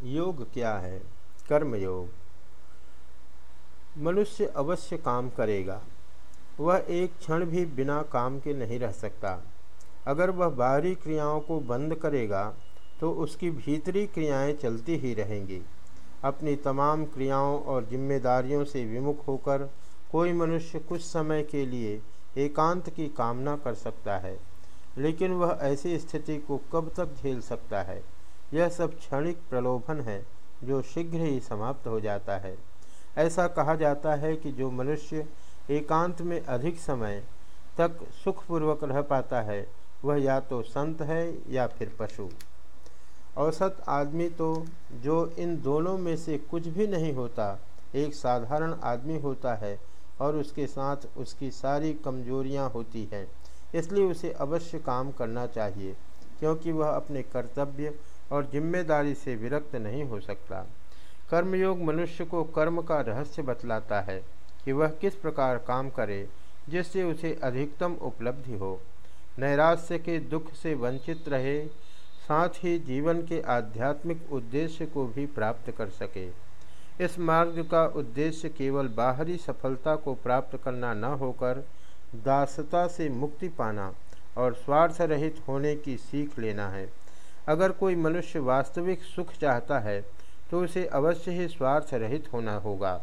योग क्या है? कर्म योग मनुष्य अवश्य काम करेगा। वह एक क्षण भी बिना काम के नहीं रह सकता। अगर वह बाहरी क्रियाओं को बंद करेगा तो उसकी भीतरी क्रियाएँ चलती ही रहेंगी। अपनी तमाम क्रियाओं और जिम्मेदारियों से विमुख होकर कोई मनुष्य कुछ समय के लिए एकांत की कामना कर सकता है, लेकिन वह ऐसी स्थिति को कब तक झेल सकता है? यह सब क्षणिक प्रलोभन है, जो शीघ्र ही समाप्त हो जाता है। ऐसा कहा जाता है कि जो मनुष्य एकांत में अधिक समय तक सुखपूर्वक रह पाता है, वह या तो संत है या फिर पशु। औसत आदमी तो जो इन दोनों में से कुछ भी नहीं होता, एक साधारण आदमी होता है और उसके साथ उसकी सारी कमजोरियाँ होती हैं, इसलिए उसे अवश्य काम करना चाहिए, क्योंकि वह अपने कर्तव्य और ज़िम्मेदारी से विरक्त नहीं हो सकता। कर्मयोग मनुष्य को कर्म का रहस्य बतलाता है कि वह किस प्रकार काम करे, जिससे उसे अधिकतम उपलब्धि हो। नैराश्य के दुख से वंचित रहे, साथ ही जीवन के आध्यात्मिक उद्देश्य को भी प्राप्त कर सके। इस मार्ग का उद्देश्य केवल बाहरी सफलता को प्राप्त करना न होकर दासता से मुक्ति पाना और स्वार्थ रहित होने की सीख लेना है। अगर कोई मनुष्य वास्तविक सुख चाहता है तो उसे अवश्य ही स्वार्थ रहित होना होगा।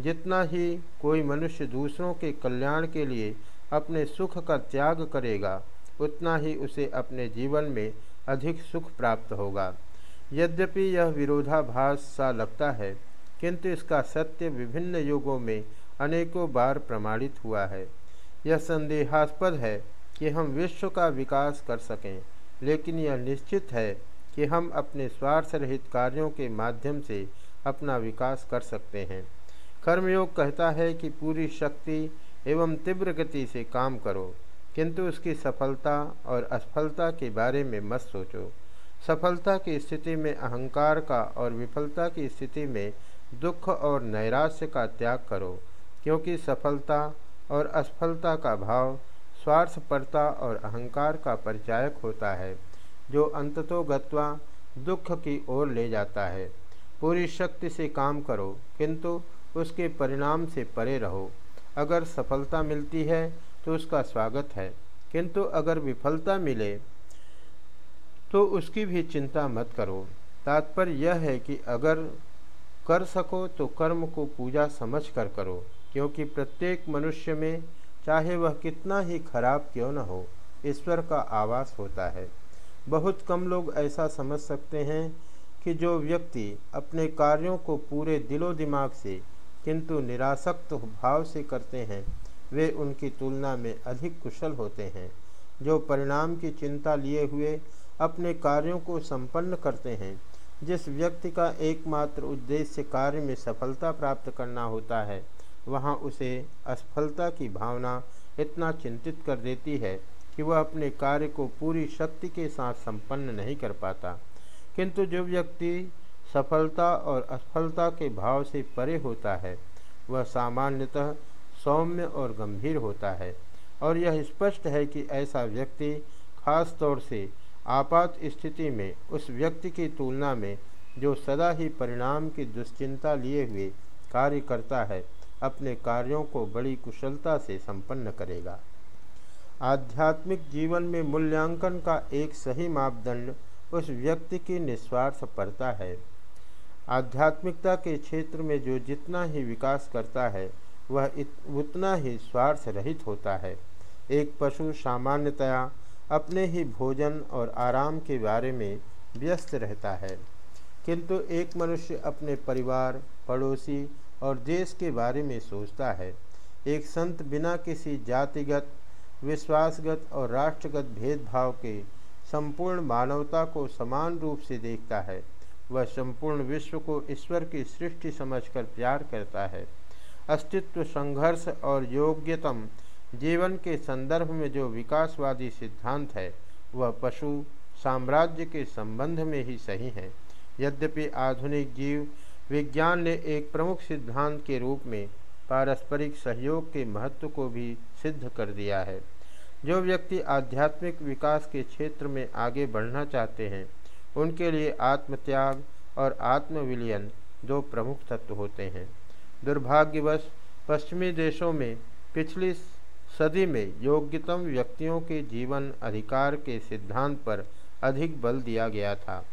जितना ही कोई मनुष्य दूसरों के कल्याण के लिए अपने सुख का त्याग करेगा, उतना ही उसे अपने जीवन में अधिक सुख प्राप्त होगा। यद्यपि यह विरोधाभास सा लगता है, किंतु इसका सत्य विभिन्न युगों में अनेकों बार प्रमाणित हुआ है। यह संदेहास्पद है कि हम विश्व का विकास कर सकें। लेकिन यह निश्चित है कि हम अपने स्वार्थ रहित कार्यों के माध्यम से अपना विकास कर सकते हैं। कर्मयोग कहता है कि पूरी शक्ति एवं तीव्र गति से काम करो, किंतु उसकी सफलता और असफलता के बारे में मत सोचो। सफलता की स्थिति में अहंकार का और विफलता की स्थिति में दुख और नैराश्य का त्याग करो, क्योंकि सफलता और असफलता का भाव स्वार्थपरता और अहंकार का परिचायक होता है, जो अंततो गत्वा दुख की ओर ले जाता है। पूरी शक्ति से काम करो, किंतु उसके परिणाम से परे रहो। अगर सफलता मिलती है तो उसका स्वागत है। किंतु अगर विफलता मिले तो उसकी भी चिंता मत करो। तात्पर्य यह है कि अगर कर सको तो कर्म को पूजा समझ कर करो, क्योंकि प्रत्येक मनुष्य में चाहे वह कितना ही खराब क्यों न हो, ईश्वर का आवास होता है। बहुत कम लोग ऐसा समझ सकते हैं कि जो व्यक्ति अपने कार्यों को पूरे दिलो दिमाग से, किंतु निरासक्त भाव से करते हैं, वे उनकी तुलना में अधिक कुशल होते हैं, जो परिणाम की चिंता लिए हुए अपने कार्यों को संपन्न करते हैं। जिस व्यक्ति का एकमात्र उद्देश्य कार्य में सफलता प्राप्त करना होता है वहाँ उसे असफलता की भावना इतना चिंतित कर देती है कि वह अपने कार्य को पूरी शक्ति के साथ संपन्न नहीं कर पाता। किंतु जो व्यक्ति सफलता और असफलता के भाव से परे होता है, वह सामान्यतः सौम्य और गंभीर होता है और यह स्पष्ट है कि ऐसा व्यक्ति खास तौर से आपात स्थिति में, उस व्यक्ति की तुलना में जो सदा ही परिणाम की दुश्चिंता लिए हुए कार्य करता है अपने कार्यों को बड़ी कुशलता से संपन्न करेगा। आध्यात्मिक जीवन में मूल्यांकन का एक सही मापदंड उस व्यक्ति की निस्वार्थ पड़ता है। आध्यात्मिकता के क्षेत्र में जो जितना ही विकास करता है, वह उतना ही स्वार्थ रहित होता है। एक पशु सामान्यतया अपने ही भोजन और आराम के बारे में व्यस्त रहता है, किंतु एक मनुष्य अपने परिवार, पड़ोसी और देश के बारे में सोचता है। एक संत बिना किसी जातिगत, विश्वासगत और राष्ट्रगत भेदभाव के संपूर्ण मानवता को समान रूप से देखता है। वह संपूर्ण विश्व को ईश्वर की सृष्टि समझकर प्यार करता है। अस्तित्व, संघर्ष और योग्यतम जीवन के संदर्भ में जो विकासवादी सिद्धांत है, वह पशु साम्राज्य के संबंध में ही सही है। यद्यपि आधुनिक जीव विज्ञान ने एक प्रमुख सिद्धांत के रूप में पारस्परिक सहयोग के महत्व को भी सिद्ध कर दिया है। जो व्यक्ति आध्यात्मिक विकास के क्षेत्र में आगे बढ़ना चाहते हैं, उनके लिए आत्मत्याग और आत्मविलियन दो प्रमुख तत्व होते हैं। दुर्भाग्यवश, पश्चिमी देशों में पिछली सदी में योग्यतम व्यक्तियों के जीवन अधिकार के सिद्धांत पर अधिक बल दिया गया था।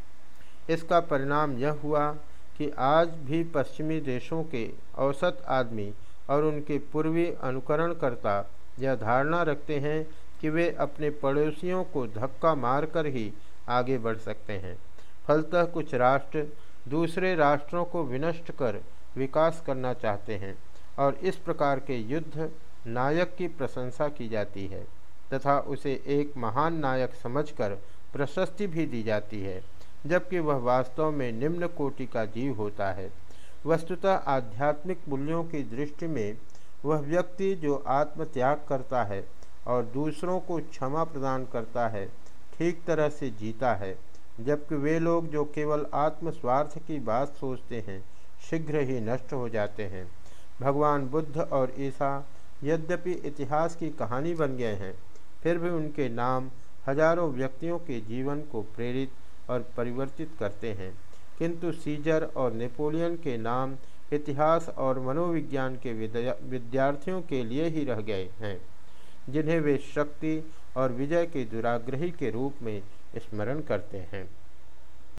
इसका परिणाम यह हुआ कि आज भी पश्चिमी देशों के औसत आदमी और उनके पूर्वी अनुकरणकर्ता यह धारणा रखते हैं कि वे अपने पड़ोसियों को धक्का मारकर ही आगे बढ़ सकते हैं। फलतः कुछ राष्ट्र दूसरे राष्ट्रों को विनष्ट कर विकास करना चाहते हैं और इस प्रकार के युद्ध नायक की प्रशंसा की जाती है तथा उसे एक महान नायक समझकर प्रशस्ति भी दी जाती है। जबकि वह वास्तव में निम्न कोटि का जीव होता है। वस्तुतः आध्यात्मिक मूल्यों की दृष्टि में वह व्यक्ति जो आत्मत्याग करता है और दूसरों को क्षमा प्रदान करता है, ठीक तरह से जीता है, जबकि वे लोग जो केवल आत्म स्वार्थ की बात सोचते हैं, शीघ्र ही नष्ट हो जाते हैं। भगवान बुद्ध और ईसा यद्यपि इतिहास की कहानी बन गए हैं, फिर भी उनके नाम हज़ारों व्यक्तियों के जीवन को प्रेरित और परिवर्तित करते हैं। किंतु सीजर और नेपोलियन के नाम इतिहास और मनोविज्ञान के विद्यार्थियों के लिए ही रह गए हैं, जिन्हें वे शक्ति और विजय के दुराग्रही के रूप में स्मरण करते हैं।